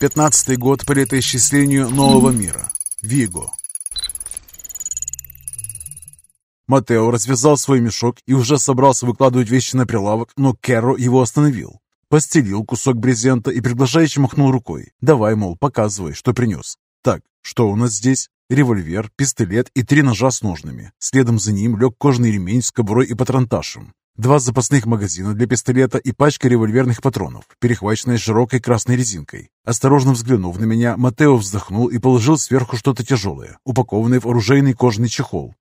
Пятнадцатый год по летоисчислению нового мира. Виго. Матео развязал свой мешок и уже собрался выкладывать вещи на прилавок, но Керро его остановил. Постелил кусок брезента и приглашающе махнул рукой. «Давай, мол, показывай, что принес». «Так, что у нас здесь?» Револьвер, пистолет и три ножа с ножными. Следом за ним лег кожаный ремень с кобурой и патронташем. Два запасных магазина для пистолета и пачка револьверных патронов, перехваченная широкой красной резинкой. Осторожно взглянув на меня, Матео вздохнул и положил сверху что-то тяжелое, упакованное в оружейный кожаный чехол.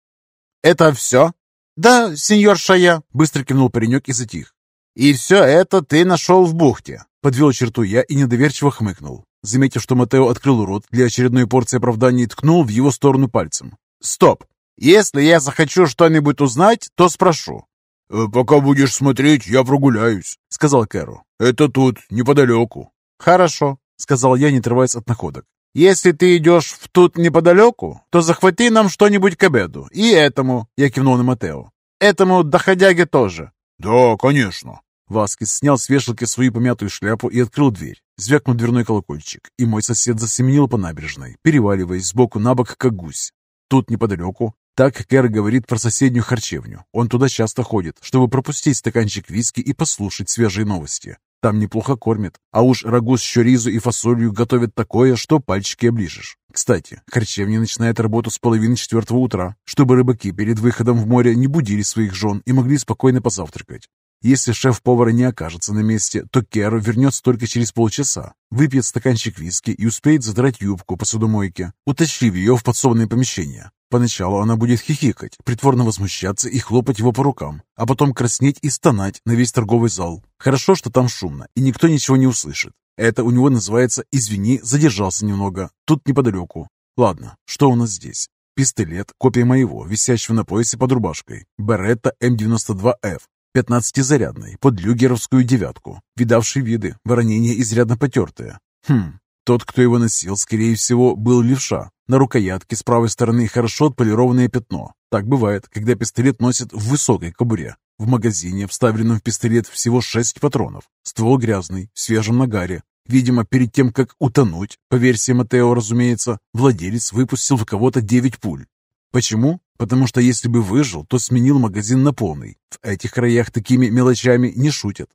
«Это все?» «Да, сеньор Шая», — быстро кивнул паренек и затих. «И все это ты нашел в бухте?» Подвел черту я и недоверчиво хмыкнул. Заметив, что Матео открыл рот для очередной порции оправданий, ткнул в его сторону пальцем. «Стоп! Если я захочу что-нибудь узнать, то спрошу. Э, «Пока будешь смотреть, я прогуляюсь», — сказал Кэру. «Это тут, неподалеку». «Хорошо», — сказал я, не отрываясь от находок. «Если ты идешь в тут неподалеку, то захвати нам что-нибудь к обеду. И этому», — я кивнул на Матео. «Этому доходяге тоже». «Да, конечно». Васкис снял с вешалки свою помятую шляпу и открыл дверь. Звякнул дверной колокольчик, и мой сосед засеменил по набережной, переваливаясь сбоку на бок, как гусь. Тут неподалеку так Кэр говорит про соседнюю харчевню. Он туда часто ходит, чтобы пропустить стаканчик виски и послушать свежие новости. Там неплохо кормят, а уж рагу с чоризу и фасолью готовят такое, что пальчики оближешь. Кстати, харчевня начинает работу с половины четвертого утра, чтобы рыбаки перед выходом в море не будили своих жен и могли спокойно позавтракать. Если шеф-повара не окажется на месте, то Керо вернется только через полчаса, выпьет стаканчик виски и успеет задрать юбку по судомойке, утащив ее в подсобное помещение. Поначалу она будет хихикать, притворно возмущаться и хлопать его по рукам, а потом краснеть и стонать на весь торговый зал. Хорошо, что там шумно, и никто ничего не услышит. Это у него называется «извини, задержался немного, тут неподалеку». Ладно, что у нас здесь? Пистолет, копия моего, висящего на поясе под рубашкой. Беретта М92Ф, 15-зарядной, под люгеровскую девятку, видавший виды, воронение изрядно потертое. Хм, тот, кто его носил, скорее всего, был левша. На рукоятке с правой стороны хорошо отполированное пятно. Так бывает, когда пистолет носит в высокой кобуре. В магазине, вставленном в пистолет, всего шесть патронов. Ствол грязный, в свежем нагаре. Видимо, перед тем, как утонуть, по версии Матео, разумеется, владелец выпустил в кого-то девять пуль. Почему? Потому что если бы выжил, то сменил магазин на полный. В этих краях такими мелочами не шутят.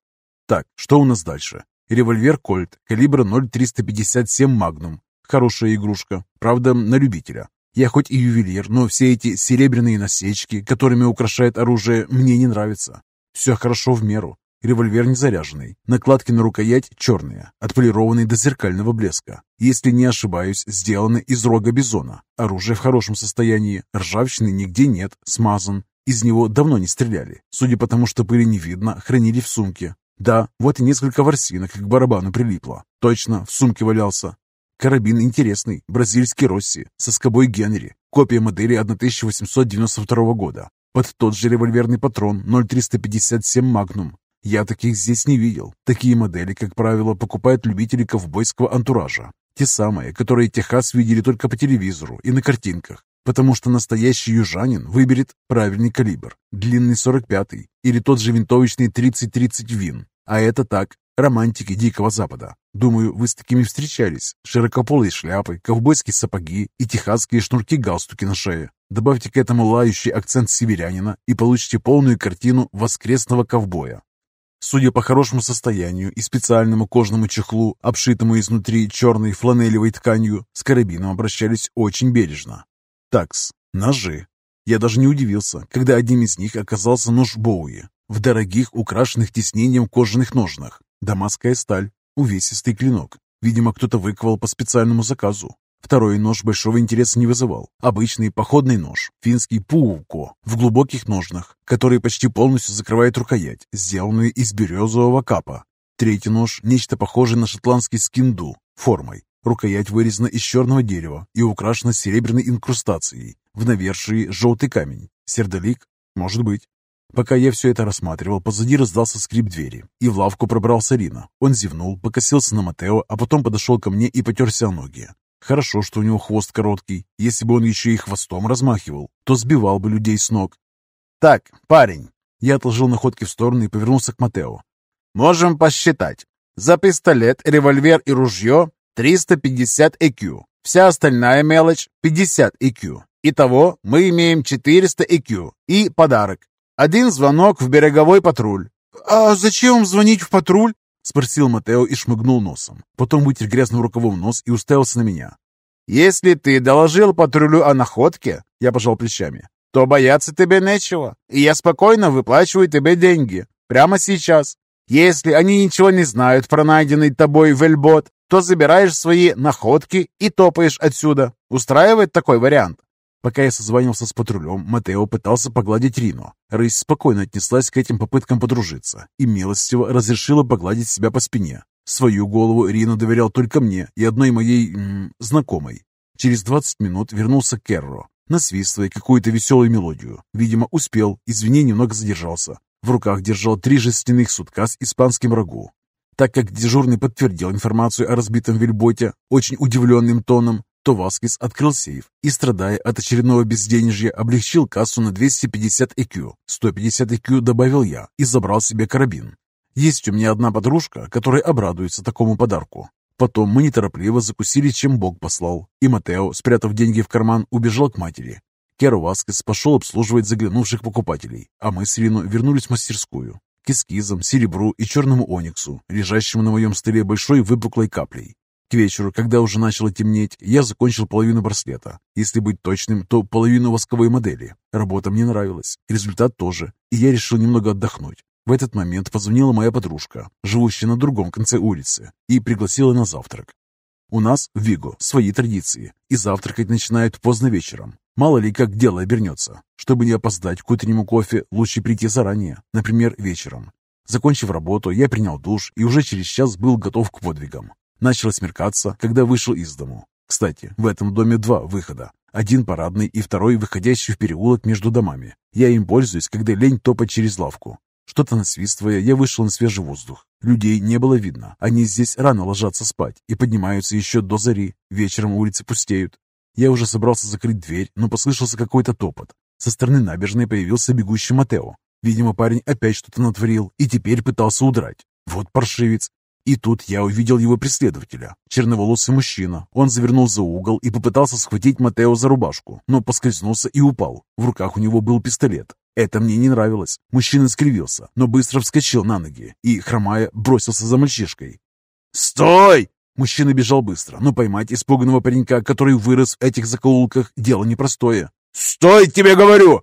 Так, что у нас дальше? Револьвер Кольт, калибра 0,357 Магнум. Хорошая игрушка, правда, на любителя. Я хоть и ювелир, но все эти серебряные насечки, которыми украшает оружие, мне не нравятся. Все хорошо в меру. Револьвер не заряженный. Накладки на рукоять черные, отполированные до зеркального блеска. Если не ошибаюсь, сделаны из рога бизона. Оружие в хорошем состоянии. Ржавчины нигде нет, смазан. Из него давно не стреляли. Судя по тому, что пыли не видно, хранили в сумке. Да, вот и несколько ворсинок к барабану прилипло. Точно, в сумке валялся. Карабин интересный, бразильский Росси, со скобой Генри, копия модели 1892 года. Под тот же револьверный патрон 0,357 Магнум, я таких здесь не видел. Такие модели, как правило, покупают любители ковбойского антуража. Те самые, которые Техас видели только по телевизору и на картинках. Потому что настоящий южанин выберет правильный калибр, длинный 45-й или тот же винтовочный 30-30 ВИН. А это так, романтики Дикого Запада. Думаю, вы с такими встречались. Широкополые шляпы, ковбойские сапоги и техасские шнурки-галстуки на шее. Добавьте к этому лающий акцент северянина и получите полную картину воскресного ковбоя. Судя по хорошему состоянию и специальному кожному чехлу, обшитому изнутри черной фланелевой тканью, с карабином обращались очень бережно. Такс, ножи. Я даже не удивился, когда одним из них оказался нож Боуи в дорогих, украшенных тиснением кожаных ножнах. Дамасская сталь, увесистый клинок. Видимо, кто-то выковал по специальному заказу. Второй нож большого интереса не вызывал. Обычный походный нож, финский пууко, в глубоких ножнах, который почти полностью закрывает рукоять, сделанный из березового капа. Третий нож – нечто похожее на шотландский скинду, формой. Рукоять вырезана из черного дерева и украшена серебряной инкрустацией. В навершии желтый камень. Сердолик? Может быть. Пока я все это рассматривал, позади раздался скрип двери, и в лавку пробрался Рина. Он зевнул, покосился на Матео, а потом подошел ко мне и потерся о ноги. Хорошо, что у него хвост короткий. Если бы он еще и хвостом размахивал, то сбивал бы людей с ног. «Так, парень!» Я отложил находки в сторону и повернулся к Матео. «Можем посчитать. За пистолет, револьвер и ружье 350 EQ. Вся остальная мелочь 50 EQ. Итого мы имеем 400 EQ. И подарок. Один звонок в береговой патруль. «А зачем звонить в патруль?» — спросил Матео и шмыгнул носом. Потом вытер грязным рукавом нос и уставился на меня. «Если ты доложил патрулю о находке, — я пожал плечами, — то бояться тебе нечего, и я спокойно выплачиваю тебе деньги. Прямо сейчас. Если они ничего не знают про найденный тобой вельбот, то забираешь свои находки и топаешь отсюда. Устраивает такой вариант?» Пока я созванивался с патрулем, Матео пытался погладить Рину. Рысь спокойно отнеслась к этим попыткам подружиться и милостиво разрешила погладить себя по спине. Свою голову Рина доверял только мне и одной моей... М, знакомой. Через 20 минут вернулся Керро, насвистывая какую-то веселую мелодию. Видимо, успел, извини, немного задержался. В руках держал три жестяных сутка с испанским рагу. Так как дежурный подтвердил информацию о разбитом вельботе очень удивленным тоном, то Васкис открыл сейф и, страдая от очередного безденежья, облегчил кассу на 250 ЭКЮ. 150 ЭКЮ добавил я и забрал себе карабин. Есть у меня одна подружка, которая обрадуется такому подарку. Потом мы неторопливо закусили, чем Бог послал, и Матео, спрятав деньги в карман, убежал к матери. Керо Васкес пошел обслуживать заглянувших покупателей, а мы с Рину вернулись в мастерскую к эскизам, серебру и черному ониксу, лежащему на моем столе большой выпуклой каплей. К вечеру, когда уже начало темнеть, я закончил половину браслета. Если быть точным, то половину восковой модели. Работа мне нравилась, результат тоже, и я решил немного отдохнуть. В этот момент позвонила моя подружка, живущая на другом конце улицы, и пригласила на завтрак. У нас в Виго свои традиции, и завтракать начинают поздно вечером. Мало ли как дело обернется. Чтобы не опоздать к утреннему кофе, лучше прийти заранее, например, вечером. Закончив работу, я принял душ и уже через час был готов к подвигам. Начало смеркаться, когда вышел из дому. Кстати, в этом доме два выхода. Один парадный и второй выходящий в переулок между домами. Я им пользуюсь, когда лень топать через лавку. Что-то насвистывая, я вышел на свежий воздух. Людей не было видно. Они здесь рано ложатся спать и поднимаются еще до зари. Вечером улицы пустеют. Я уже собрался закрыть дверь, но послышался какой-то топот. Со стороны набережной появился бегущий Матео. Видимо, парень опять что-то натворил и теперь пытался удрать. Вот паршивец. И тут я увидел его преследователя. Черноволосый мужчина. Он завернул за угол и попытался схватить Матео за рубашку, но поскользнулся и упал. В руках у него был пистолет. Это мне не нравилось. Мужчина скривился, но быстро вскочил на ноги и, хромая, бросился за мальчишкой. «Стой!» Мужчина бежал быстро, но поймать испуганного паренька, который вырос в этих закоулках, дело непростое. «Стой, тебе говорю!»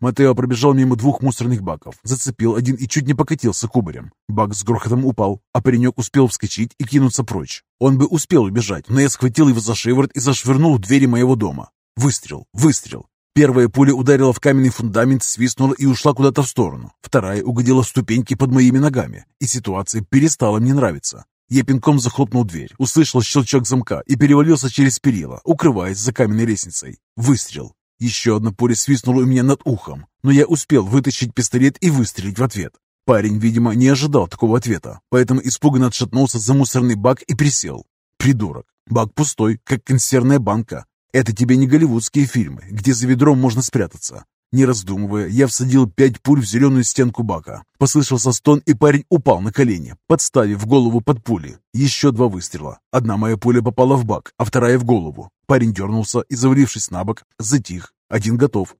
Матео пробежал мимо двух мусорных баков, зацепил один и чуть не покатился кубарем. Бак с грохотом упал, а паренек успел вскочить и кинуться прочь. Он бы успел убежать, но я схватил его за шиворот и зашвырнул в двери моего дома. Выстрел, выстрел. Первая пуля ударила в каменный фундамент, свистнула и ушла куда-то в сторону. Вторая угодила в ступеньки под моими ногами, и ситуация перестала мне нравиться. Я пинком захлопнул дверь, услышал щелчок замка и перевалился через перила, укрываясь за каменной лестницей. Выстрел. Еще одна пуля свистнула у меня над ухом, но я успел вытащить пистолет и выстрелить в ответ. Парень, видимо, не ожидал такого ответа, поэтому испуганно отшатнулся за мусорный бак и присел. Придурок. Бак пустой, как консервная банка. Это тебе не голливудские фильмы, где за ведром можно спрятаться. Не раздумывая, я всадил пять пуль в зеленую стенку бака. Послышался стон, и парень упал на колени, подставив голову под пули. Еще два выстрела. Одна моя пуля попала в бак, а вторая в голову. Парень дернулся и, завалившись на бок, затих. Один готов.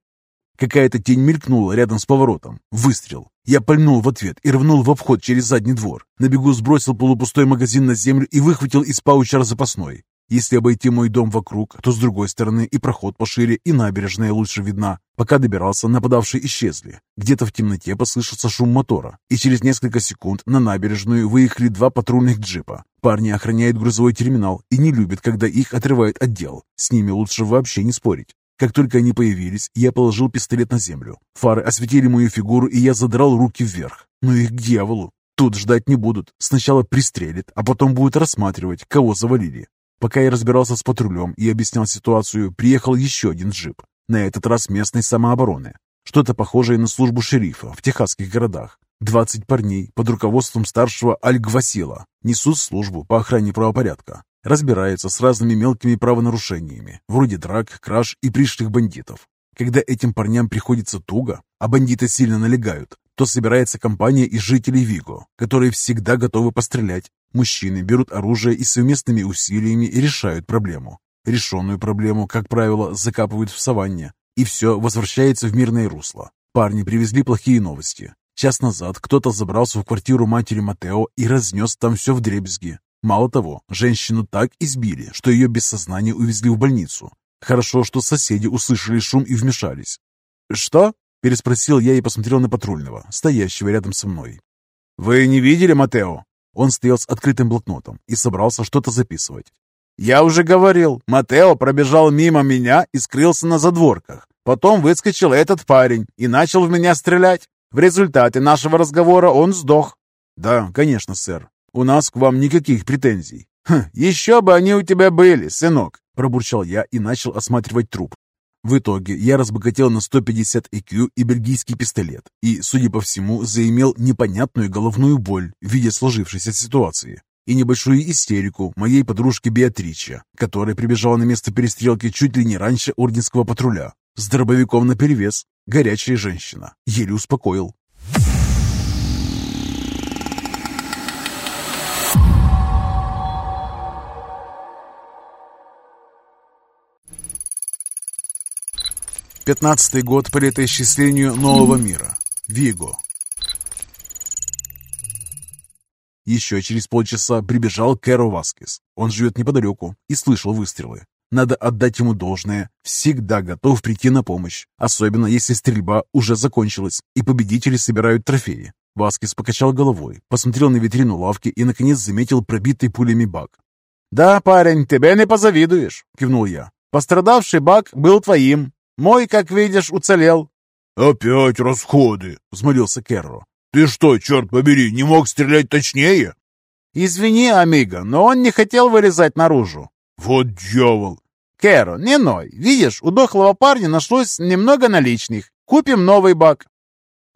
Какая-то тень мелькнула рядом с поворотом. Выстрел. Я пальнул в ответ и рвнул в обход через задний двор. На бегу сбросил полупустой магазин на землю и выхватил из пауча запасной. Если обойти мой дом вокруг, то с другой стороны и проход пошире, и набережная лучше видна. Пока добирался, нападавшие исчезли. Где-то в темноте послышался шум мотора, и через несколько секунд на набережную выехали два патрульных джипа. Парни охраняют грузовой терминал и не любят, когда их отрывают от дел. С ними лучше вообще не спорить. Как только они появились, я положил пистолет на землю. Фары осветили мою фигуру, и я задрал руки вверх. Ну их к дьяволу. Тут ждать не будут. Сначала пристрелят, а потом будут рассматривать, кого завалили. Пока я разбирался с патрулем и объяснял ситуацию, приехал еще один джип. На этот раз местной самообороны. Что-то похожее на службу шерифа в техасских городах. 20 парней под руководством старшего Аль-Гвасила несут службу по охране правопорядка. Разбираются с разными мелкими правонарушениями, вроде драк, краж и пришлых бандитов. Когда этим парням приходится туго, а бандиты сильно налегают, то собирается компания из жителей Виго, которые всегда готовы пострелять. Мужчины берут оружие и совместными усилиями решают проблему. Решенную проблему, как правило, закапывают в саванне, и все возвращается в мирное русло. Парни привезли плохие новости. Час назад кто-то забрался в квартиру матери Матео и разнес там все в дребезги. Мало того, женщину так избили, что ее без сознания увезли в больницу. Хорошо, что соседи услышали шум и вмешались. «Что?» – переспросил я и посмотрел на патрульного, стоящего рядом со мной. «Вы не видели Матео?» Он стоял с открытым блокнотом и собрался что-то записывать. «Я уже говорил, Матео пробежал мимо меня и скрылся на задворках. Потом выскочил этот парень и начал в меня стрелять. В результате нашего разговора он сдох». «Да, конечно, сэр. У нас к вам никаких претензий». Хм, «Еще бы они у тебя были, сынок!» – пробурчал я и начал осматривать труп. В итоге я разбогател на 150 IQ и бельгийский пистолет, и, судя по всему, заимел непонятную головную боль в виде сложившейся ситуации и небольшую истерику моей подружки Беатрича, которая прибежала на место перестрелки чуть ли не раньше орденского патруля. С дробовиком наперевес. Горячая женщина. Еле успокоил. Пятнадцатый год по летоисчислению нового мира. Виго. Еще через полчаса прибежал Кэро Васкес. Он живет неподалеку и слышал выстрелы. Надо отдать ему должное. Всегда готов прийти на помощь. Особенно, если стрельба уже закончилась и победители собирают трофеи. Васкес покачал головой, посмотрел на витрину лавки и, наконец, заметил пробитый пулями бак. «Да, парень, тебе не позавидуешь», — кивнул я. «Пострадавший бак был твоим. Мой, как видишь, уцелел». «Опять расходы», — взмолился Керро. «Ты что, черт побери, не мог стрелять точнее?» «Извини, Амиго, но он не хотел вылезать наружу». «Вот дьявол!» «Керо, не ной. Видишь, у дохлого парня нашлось немного наличных. Купим новый бак».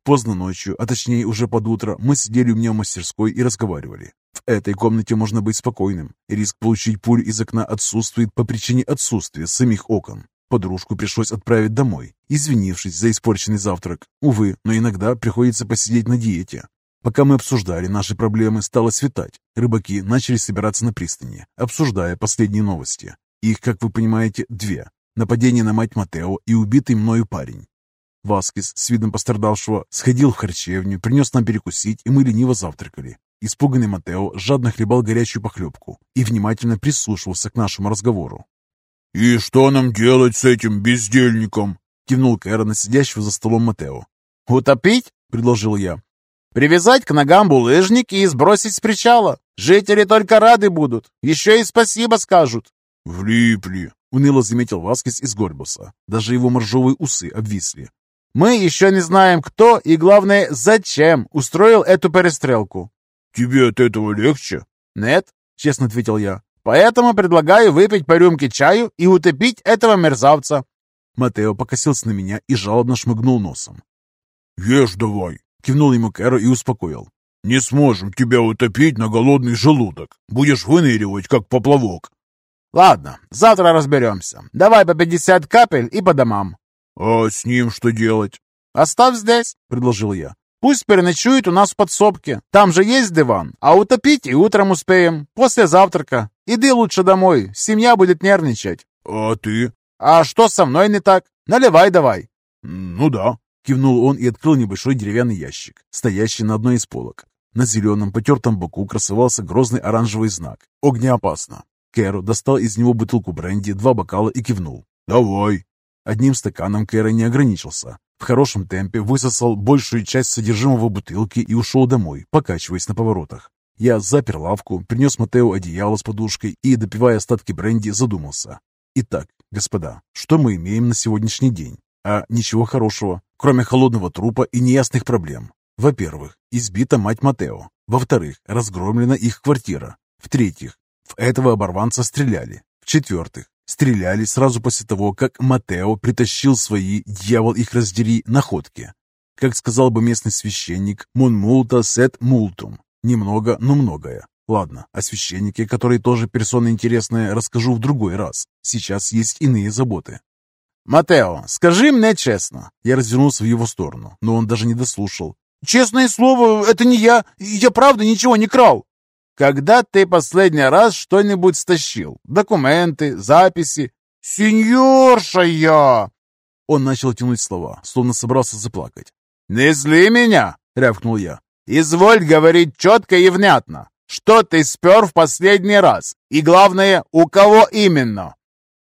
Поздно ночью, а точнее уже под утро, мы сидели у меня в мастерской и разговаривали. В этой комнате можно быть спокойным. Риск получить пулю из окна отсутствует по причине отсутствия самих окон. Подружку пришлось отправить домой, извинившись за испорченный завтрак. Увы, но иногда приходится посидеть на диете. Пока мы обсуждали наши проблемы, стало светать. Рыбаки начали собираться на пристани, обсуждая последние новости. Их, как вы понимаете, две. Нападение на мать Матео и убитый мною парень. Васкис с видом пострадавшего сходил в харчевню, принес нам перекусить, и мы лениво завтракали. Испуганный Матео жадно хлебал горячую похлебку и внимательно прислушивался к нашему разговору. «И что нам делать с этим бездельником?» — кивнул Кэра на сидящего за столом Матео. «Утопить?» — предложил я. «Привязать к ногам булыжник и сбросить с причала. Жители только рады будут. Еще и спасибо скажут». «Влипли», — уныло заметил Васкис из Горбуса. Даже его моржовые усы обвисли. «Мы еще не знаем, кто и, главное, зачем устроил эту перестрелку». «Тебе от этого легче?» «Нет», — честно ответил я. Поэтому предлагаю выпить по рюмке чаю и утопить этого мерзавца». Матео покосился на меня и жалобно шмыгнул носом. «Ешь давай!» — кивнул ему Кэро и успокоил. «Не сможем тебя утопить на голодный желудок. Будешь выныривать, как поплавок». «Ладно, завтра разберемся. Давай по пятьдесят капель и по домам». «А с ним что делать?» «Оставь здесь», — предложил я. «Пусть переночует у нас в подсобке. Там же есть диван, а утопить и утром успеем, после завтрака. Иди лучше домой, семья будет нервничать». «А ты?» «А что со мной не так? Наливай давай». «Ну да», — кивнул он и открыл небольшой деревянный ящик, стоящий на одной из полок. На зеленом потертом боку красовался грозный оранжевый знак «Огнеопасно». Кэро достал из него бутылку бренди, два бокала и кивнул. «Давай». Одним стаканом Кэро не ограничился. В хорошем темпе высосал большую часть содержимого бутылки и ушел домой, покачиваясь на поворотах. Я запер лавку, принес Матео одеяло с подушкой и, допивая остатки бренди, задумался. Итак, господа, что мы имеем на сегодняшний день? А ничего хорошего, кроме холодного трупа и неясных проблем. Во-первых, избита мать Матео. Во-вторых, разгромлена их квартира. В-третьих, в этого оборванца стреляли. В-четвертых, стреляли сразу после того, как Матео притащил свои, дьявол их раздери, находки. Как сказал бы местный священник, «Мон мулта сет мултум», Немного, но многое. Ладно, о священнике, который тоже персона интересная, расскажу в другой раз. Сейчас есть иные заботы. «Матео, скажи мне честно». Я развернулся в его сторону, но он даже не дослушал. «Честное слово, это не я. Я правда ничего не крал». Когда ты последний раз что-нибудь стащил? Документы, записи?» «Сеньорша я!» Он начал тянуть слова, словно собрался заплакать. «Не зли меня!» — рявкнул я. «Изволь говорить четко и внятно. Что ты спер в последний раз? И главное, у кого именно?»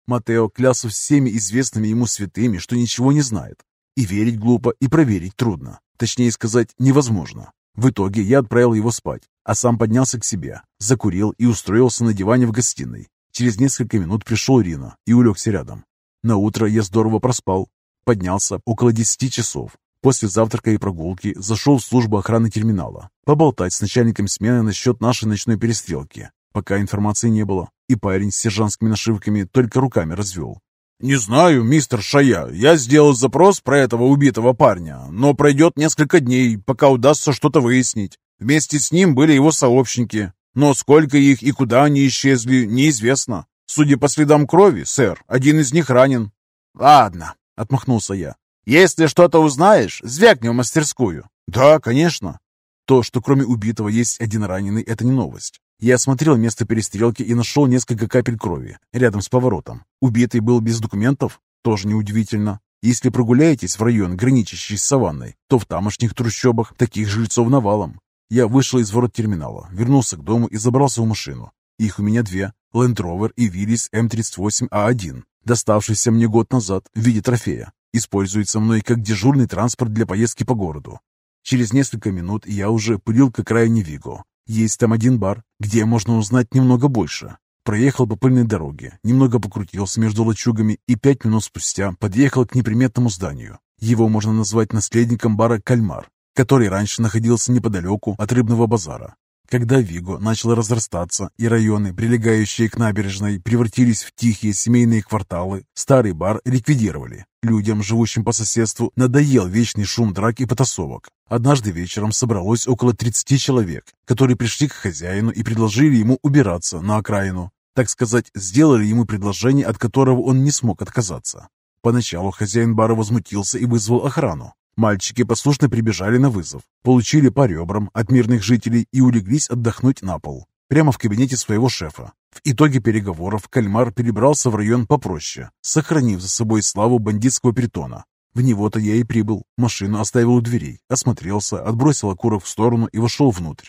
Матео клялся всеми известными ему святыми, что ничего не знает. И верить глупо, и проверить трудно. Точнее сказать, невозможно. В итоге я отправил его спать, а сам поднялся к себе, закурил и устроился на диване в гостиной. Через несколько минут пришел Рина и улегся рядом. На утро я здорово проспал. Поднялся около десяти часов. После завтрака и прогулки зашел в службу охраны терминала. Поболтать с начальником смены насчет нашей ночной перестрелки. Пока информации не было, и парень с сержантскими нашивками только руками развел. «Не знаю, мистер Шая. Я сделал запрос про этого убитого парня, но пройдет несколько дней, пока удастся что-то выяснить. Вместе с ним были его сообщники, но сколько их и куда они исчезли, неизвестно. Судя по следам крови, сэр, один из них ранен». «Ладно», — отмахнулся я. «Если что-то узнаешь, звякни в мастерскую». «Да, конечно». То, что кроме убитого есть один раненый, это не новость. Я осмотрел место перестрелки и нашел несколько капель крови рядом с поворотом. Убитый был без документов? Тоже неудивительно. Если прогуляетесь в район, граничащий с саванной, то в тамошних трущобах таких жильцов навалом. Я вышел из ворот терминала, вернулся к дому и забрался в машину. Их у меня две – Land Rover и Willys M38A1, доставшийся мне год назад в виде трофея. Используется мной как дежурный транспорт для поездки по городу. Через несколько минут я уже пылил к окраине Виго, есть там один бар, где можно узнать немного больше. Проехал по пыльной дороге, немного покрутился между лачугами и пять минут спустя подъехал к неприметному зданию. Его можно назвать наследником бара «Кальмар», который раньше находился неподалеку от рыбного базара. Когда Виго начал разрастаться и районы, прилегающие к набережной, превратились в тихие семейные кварталы, старый бар ликвидировали. Людям, живущим по соседству, надоел вечный шум драк и потасовок. Однажды вечером собралось около 30 человек, которые пришли к хозяину и предложили ему убираться на окраину. Так сказать, сделали ему предложение, от которого он не смог отказаться. Поначалу хозяин бара возмутился и вызвал охрану. Мальчики послушно прибежали на вызов, получили по ребрам от мирных жителей и улеглись отдохнуть на пол, прямо в кабинете своего шефа. В итоге переговоров кальмар перебрался в район попроще, сохранив за собой славу бандитского притона. В него-то я и прибыл, машину оставил у дверей, осмотрелся, отбросил окурок в сторону и вошел внутрь.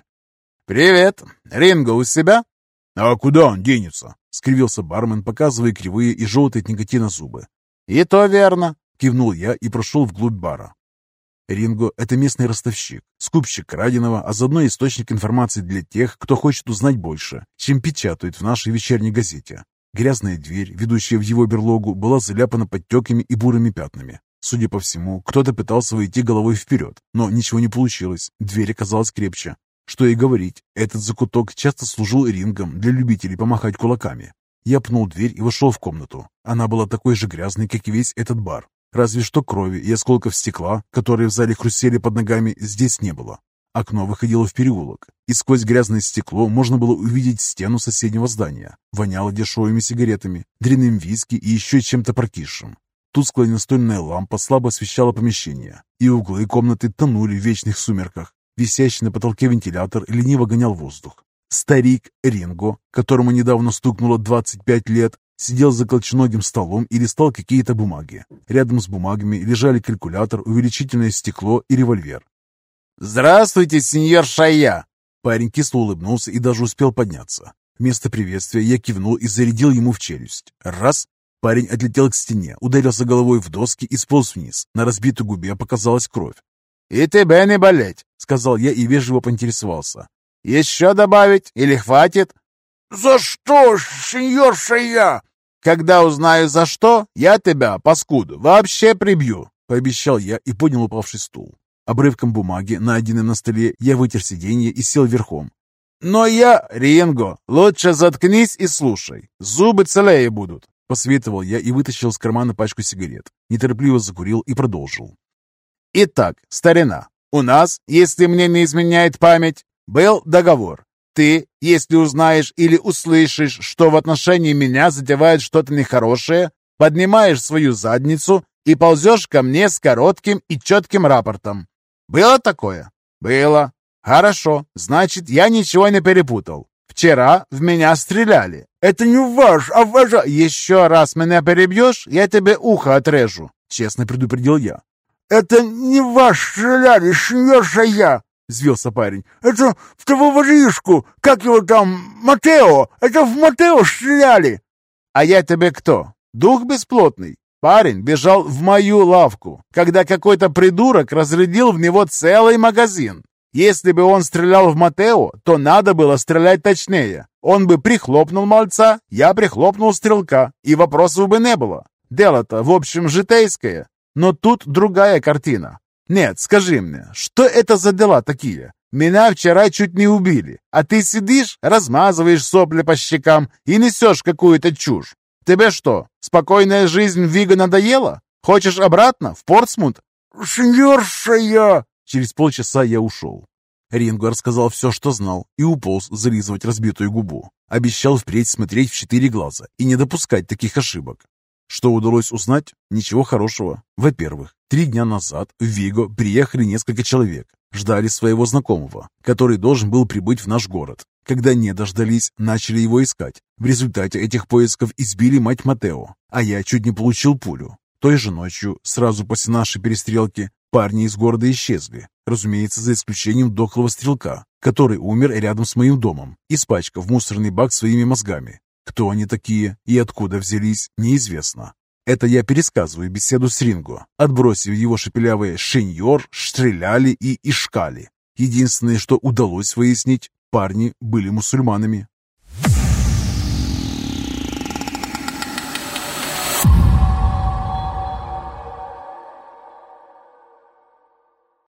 «Привет! Ринго у себя?» «А куда он денется?» — скривился бармен, показывая кривые и желтые от никотина зубы. «И то верно!» — кивнул я и прошел вглубь бара. Ринго – это местный ростовщик, скупщик краденого, а заодно источник информации для тех, кто хочет узнать больше, чем печатают в нашей вечерней газете. Грязная дверь, ведущая в его берлогу, была заляпана подтеками и бурыми пятнами. Судя по всему, кто-то пытался войти головой вперед, но ничего не получилось, дверь оказалась крепче. Что и говорить, этот закуток часто служил рингом для любителей помахать кулаками. Я пнул дверь и вошел в комнату. Она была такой же грязной, как и весь этот бар. Разве что крови и осколков стекла, которые в зале хрустели под ногами, здесь не было. Окно выходило в переулок, и сквозь грязное стекло можно было увидеть стену соседнего здания. Воняло дешевыми сигаретами, дрянным виски и еще чем-то прокисшим. Тусклая настольная лампа слабо освещала помещение, и углы комнаты тонули в вечных сумерках. Висящий на потолке вентилятор лениво гонял воздух. Старик Ринго, которому недавно стукнуло 25 лет, Сидел за колченогим столом и листал какие-то бумаги. Рядом с бумагами лежали калькулятор, увеличительное стекло и револьвер. «Здравствуйте, сеньор Шая!» Парень кисло улыбнулся и даже успел подняться. Вместо приветствия я кивнул и зарядил ему в челюсть. Раз. Парень отлетел к стене, ударился головой в доски и сполз вниз. На разбитой губе показалась кровь. «И тебе не болеть!» — сказал я и вежливо поинтересовался. «Еще добавить или хватит?» «За что, сеньор Шая?» «Когда узнаю за что, я тебя, паскуду, вообще прибью», — пообещал я и поднял упавший стул. Обрывком бумаги, найденным на столе, я вытер сиденье и сел верхом. «Но я, Ринго, лучше заткнись и слушай. Зубы целее будут», — посоветовал я и вытащил из кармана пачку сигарет. Неторопливо закурил и продолжил. «Итак, старина, у нас, если мне не изменяет память, был договор. Ты, если узнаешь или услышишь, что в отношении меня затевают что-то нехорошее, поднимаешь свою задницу и ползешь ко мне с коротким и четким рапортом. Было такое? Было. Хорошо, значит, я ничего не перепутал. Вчера в меня стреляли. Это не ваш, а ваша... Еще раз меня перебьешь, я тебе ухо отрежу, честно предупредил я. Это не ваш стреляли, шнешь я, взвился парень. Это в того воришку, как его там, Матео. Это в Матео стреляли. А я тебе кто? Дух бесплотный? Парень бежал в мою лавку, когда какой-то придурок разрядил в него целый магазин. Если бы он стрелял в Матео, то надо было стрелять точнее. Он бы прихлопнул мальца, я прихлопнул стрелка, и вопросов бы не было. Дело-то, в общем, житейское. Но тут другая картина. Нет, скажи мне, что это за дела такие? Меня вчера чуть не убили, а ты сидишь, размазываешь сопли по щекам и несешь какую-то чушь. Тебе что, спокойная жизнь в Виго надоела? Хочешь обратно, в Портсмут? Сеньорша я! Через полчаса я ушел. Ринго рассказал все, что знал, и уполз зализывать разбитую губу. Обещал впредь смотреть в четыре глаза и не допускать таких ошибок. Что удалось узнать? Ничего хорошего. Во-первых, три дня назад в Виго приехали несколько человек. Ждали своего знакомого, который должен был прибыть в наш город. Когда не дождались, начали его искать. В результате этих поисков избили мать Матео, а я чуть не получил пулю. Той же ночью, сразу после нашей перестрелки, Парни из города исчезли, разумеется, за исключением дохлого стрелка, который умер рядом с моим домом, испачкав мусорный бак своими мозгами. Кто они такие и откуда взялись, неизвестно. Это я пересказываю беседу с Ринго, отбросив его шепелявые «шеньор», «стреляли» и «ишкали». Единственное, что удалось выяснить, парни были мусульманами.